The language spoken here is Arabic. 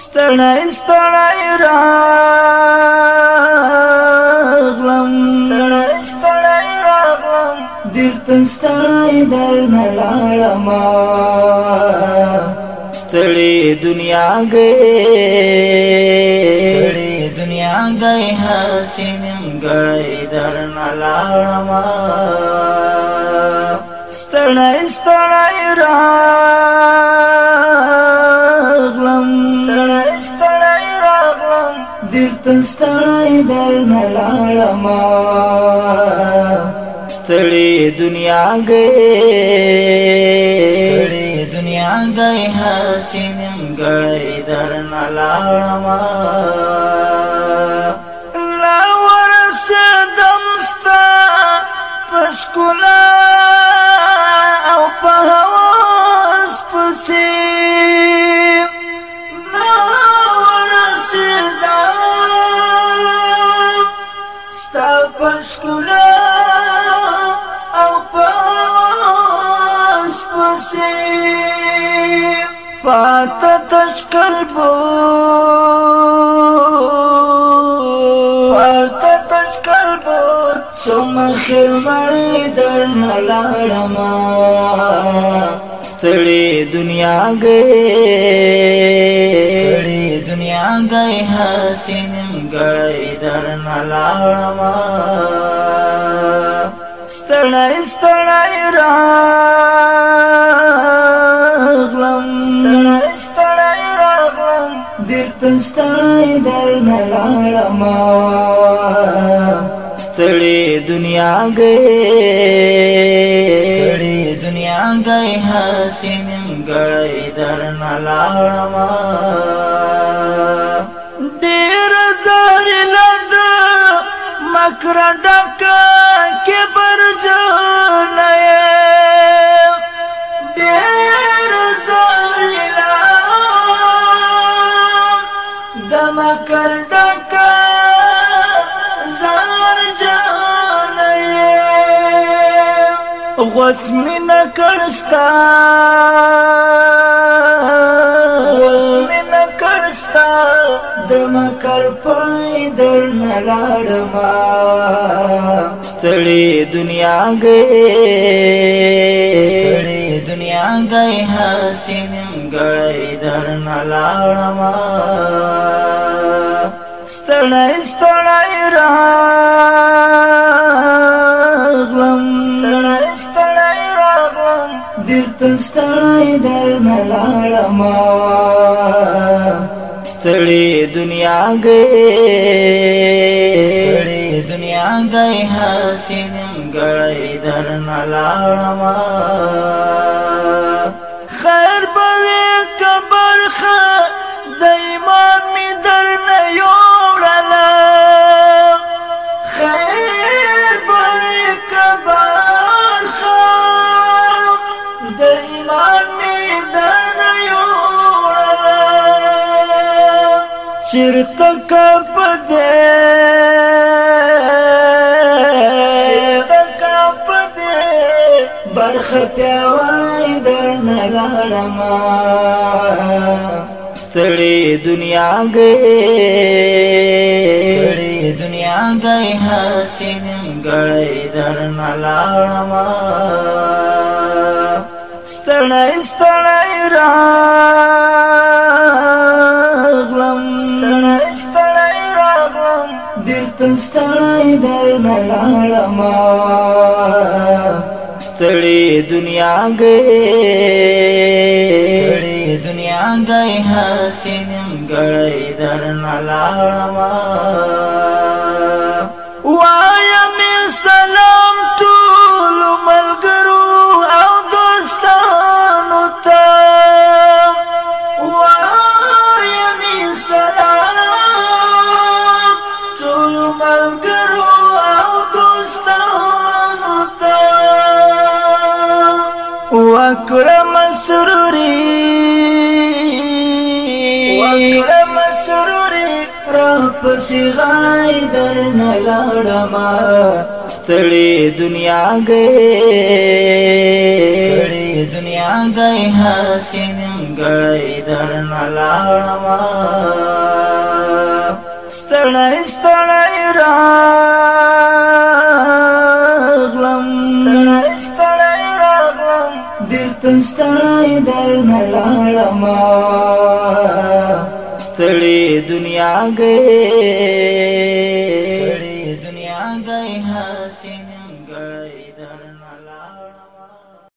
ستړی ستړی راغلم ستړی ستړی راغلم بیرته ستړی درنه لاړم ستړی دنیا گئی ستړی دنیا گئی حسینم گړی درنه لاړم ستړی ستړی راغلم ستړی راغلم بیرته ستړی در نه لاړم. ستړی دنیا گئے ستړی دنیا گئے حسین غړی در نه لاړم. پات تشکل بو پات تشکل بو سم خیر مړی در نلاړم ستړي دنیا گئی ستړي دنیا گئی حسینم گړی در نلاړم ستړی ستړی راغلم وطن ستړی در نه لاړم ستړی دنیا گئے ستړی دنیا گئے حسین گړی در نه لاړم ډیر زار لد مکر ډک کې برجو نه کر ڈکا زار جانے غسم نہ پڑی در ستڑی دنیا گئے ستڑی دنیا گئے ہاں سینم گڑی در نلاڑما ستړی ستړی راغلم ستړی ستړی راغلم بیرته ستړی درنه لاړم ستړي دنیا گئی ستړي دنیا گئی حسینم گړی درنه لاړم چرته کپ دې چرته کپ دې برخ پیوای د نغړما ستړي دنیا گئے ستړي دنیا گئے حسین غړې درنلاړما ستړي ستړي را ستړی ستړی راغلم بیرته ستړی درنه ستړي دنیا گئی ستړي دنیا گئی حسینم گړی درنه لاړم وایا می ملګرو أو دوستانو ته وکړه مسروري وکړه سروري را پسې غړای در نه لاړما ستړي دنیا گئے ستړي ستړی ستړی راغلم. ستړی ستړی راغلم. بیرته ستړی درنه لاړم. ستړی دنیا گئے ستړی دنیا گئے